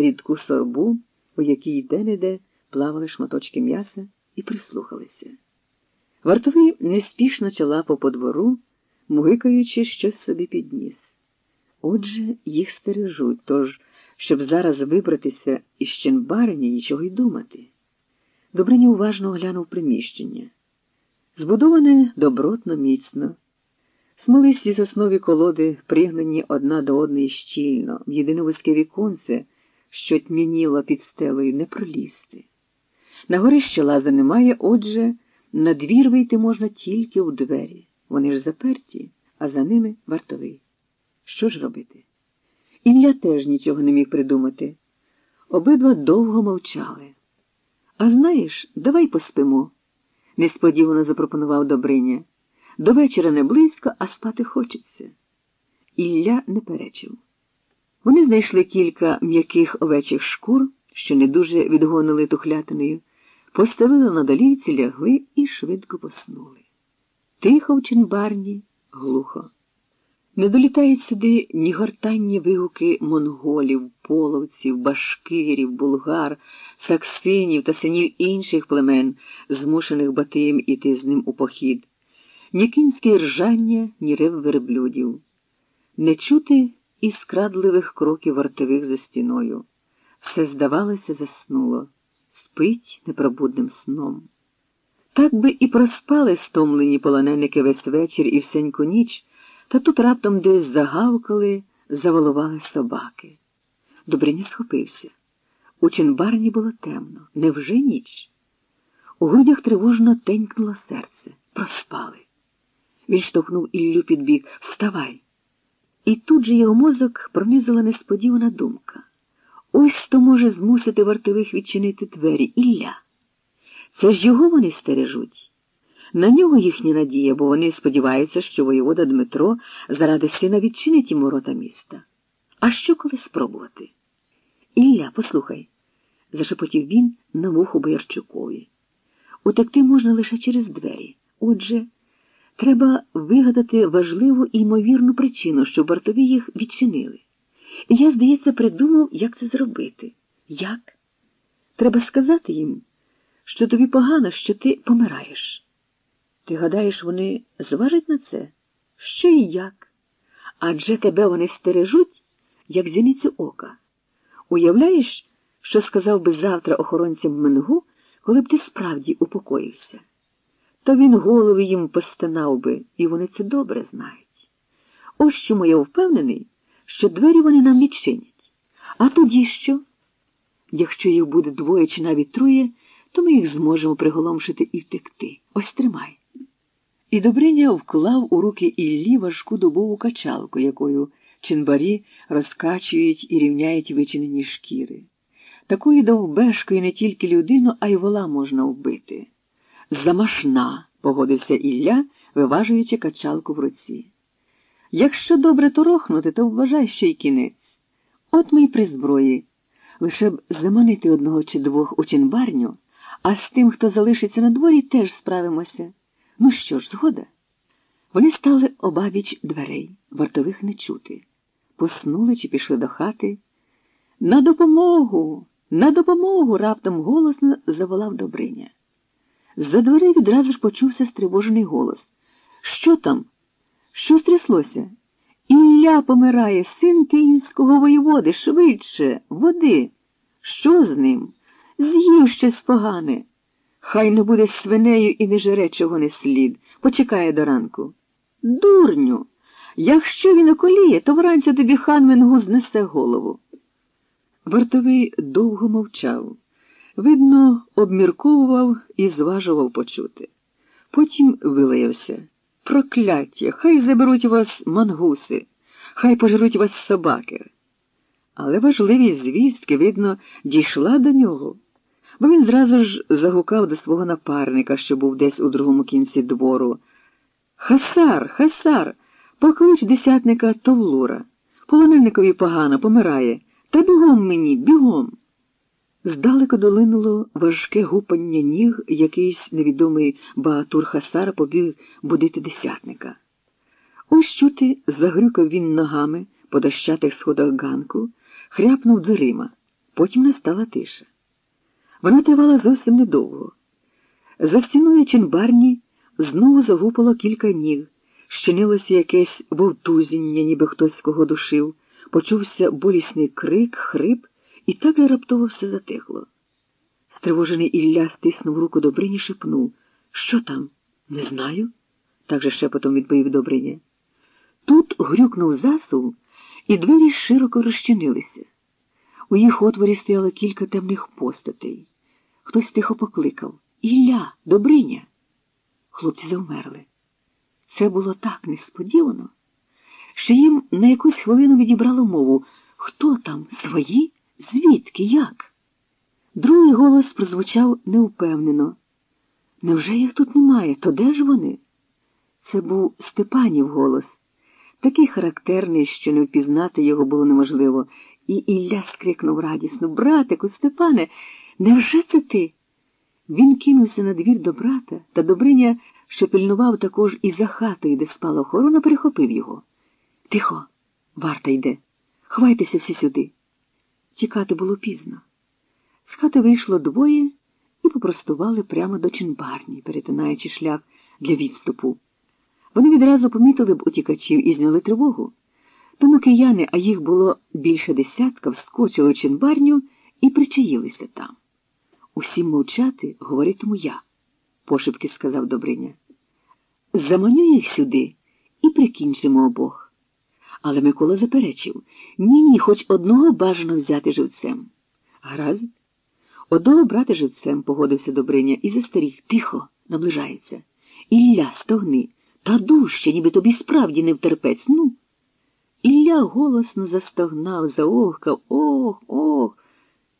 рідку сорбу, у якій де-не-де плавали шматочки м'яса, і прислухалися. Вартовий неспішно чалапав по двору, мугикаючи щось собі підніс. Отже, їх стережуть, тож, щоб зараз вибратися із Ченбарині, нічого й думати. Добриня уважно оглянув приміщення. Збудоване добротно, міцно. Смолисті соснові колоди пригнані одна до одної щільно, в єдине вузьке віконце, що тьмяніло під стелею, не пролізти. На горище лази немає, отже, на двір вийти можна тільки у двері. Вони ж заперті, а за ними вартовий. Що ж робити? Ілля теж нічого не міг придумати. Обидва довго мовчали. А знаєш, давай поспимо, несподівано запропонував Добриня. До вечора не близько, а спати хочеться. Ілля не перечив. Вони знайшли кілька м'яких овечих шкур, що не дуже відгонили тухлятиною, поставили на долівці, лягли і швидко поснули. Тихо в чинбарні, глухо. Не долітають сюди ні гортанні вигуки монголів, половців, башкирів, булгар, саксинів та синів інших племен, змушених Батиєм іти з ним у похід, ні кінське ржання, ні рев верблюдів. Не чути і скрадливих кроків вартових за стіною. Все, здавалося, заснуло, спить непробудним сном. Так би і проспали стомлені полоненики весь вечір і всеньку ніч. Та тут раптом десь загавкали, заволували собаки. Добриня схопився. У чинбарні було темно. Невже ніч? У грудях тривожно тенькнуло серце. Проспали. Він штовхнув Іллю під бік. Вставай. І тут же його мозок пронизила несподівана думка. Ось хто може змусити вартових відчинити двері Ілля. Це ж його вони стережуть. На нього їхня надія, бо вони сподіваються, що воєвода Дмитро заради сина відчинить йому рота міста. А що коли спробувати? Ілля, послухай, зашепотів він на вуху Боярчукові. Утекти можна лише через двері. Отже, треба вигадати важливу і ймовірну причину, щоб вартові їх відчинили. Я, здається, придумав, як це зробити. Як? Треба сказати їм, що тобі погано, що ти помираєш. Ти гадаєш, вони зважать на це? Ще й як? Адже тебе вони стережуть, як зіницю ока. Уявляєш, що сказав би завтра охоронцям Менгу, коли б ти справді упокоївся? То він голови їм постинав би, і вони це добре знають. Ось чому я впевнений, що двері вони нам відчинять. А тоді що? Якщо їх буде двоє чи навіть троє, то ми їх зможемо приголомшити і втекти. Ось тримай. І Добриня вклав у руки Іллі важку дубову качалку, якою чинбарі розкачують і рівняють вичинені шкіри. Такої довбешкою не тільки людину, а й вола можна вбити. Замашна, погодився Ілля, виважуючи качалку в руці. Якщо добре торохнути, то вважай ще й кінець. От ми й при зброї. Лише б заманити одного чи двох у чинбарню, а з тим, хто залишиться на дворі, теж справимося. Ну що ж, згода? Вони стали обабіч дверей, вартових не чути. Поснули чи пішли до хати. На допомогу, на допомогу! раптом голосно заволав Добриня. За дверей відразу ж почувся стривожений голос. Що там? Що стряслося? Ілля помирає, син київського воєводи, швидше, води. Що з ним? З'їв щось погане. Хай не буде свинею і не жере чого не слід, почекає до ранку. Дурню, якщо він околіє, то вранці тобі хан Менгу знесе голову. Вартовий довго мовчав. Видно, обмірковував і зважував почути. Потім вилаявся. Прокляття, хай заберуть вас мангуси, хай пожеруть вас собаки. Але важливість звістки, видно, дійшла до нього бо він зразу ж загукав до свого напарника, що був десь у другому кінці двору. Хасар, хасар, поклич десятника Товлура. Полоненникові погано помирає. Та бігом мені, бігом. Здалеку долинуло важке гупання ніг, якийсь невідомий Баатур Хасар побіг будити десятника. Ось чути, загрюкав він ногами по дощатих сходах ганку, хряпнув дверима. Потім настала тиша. Вона тривала зовсім недовго. За стіною чинбарні знову загупало кілька ніг, щинилося якесь вовтузіння, ніби хтось кого душив, почувся болісний крик, хрип, і так же раптово все затихло. Стривожений Ілля стиснув руку Добрині шепнув. Що там? Не знаю, так же шепотом відповів Добриня. Тут грюкнув засув, і двері широко розчинилися. У їх отворі стояло кілька темних постатей. Хтось тихо покликав Ілля, Добриня. Хлопці завмерли. Це було так несподівано, що їм на якусь хвилину відібрало мову хто там, свої? Звідки? Як? Другий голос прозвучав неупевнено. Невже їх тут немає? То де ж вони? Це був Степанів голос, такий характерний, що не впізнати його було неможливо, і Ілля скрикнув радісно Братику, Степане, невже це ти? Він кинувся на двір до брата, та Добриня, що пильнував також і за хатою, де спала охорона, перехопив його. Тихо, варта йде. Хвайтеся всі сюди. Тікати було пізно. З хати вийшло двоє і попростували прямо до чинбарні, перетинаючи шлях для відступу. Вони відразу помітили б утікачів і зняли тривогу. Тому кияни, а їх було більше десятка, вскочили в чинбарню і причаїлися там. Усім мовчати говоритиму я, пошепки сказав Добриня. Заманю їх сюди і прикінчимо обох. Але Микола заперечив ні, ні, хоч одного бажано взяти живцем. Гаразд. Одного брати живцем, погодився Добриня, і застеріг тихо наближається. Ілля, стогни, та дужче, ніби тобі справді не втерпець. Ну. Ілля голосно застогнав, заохкав, ох, ох.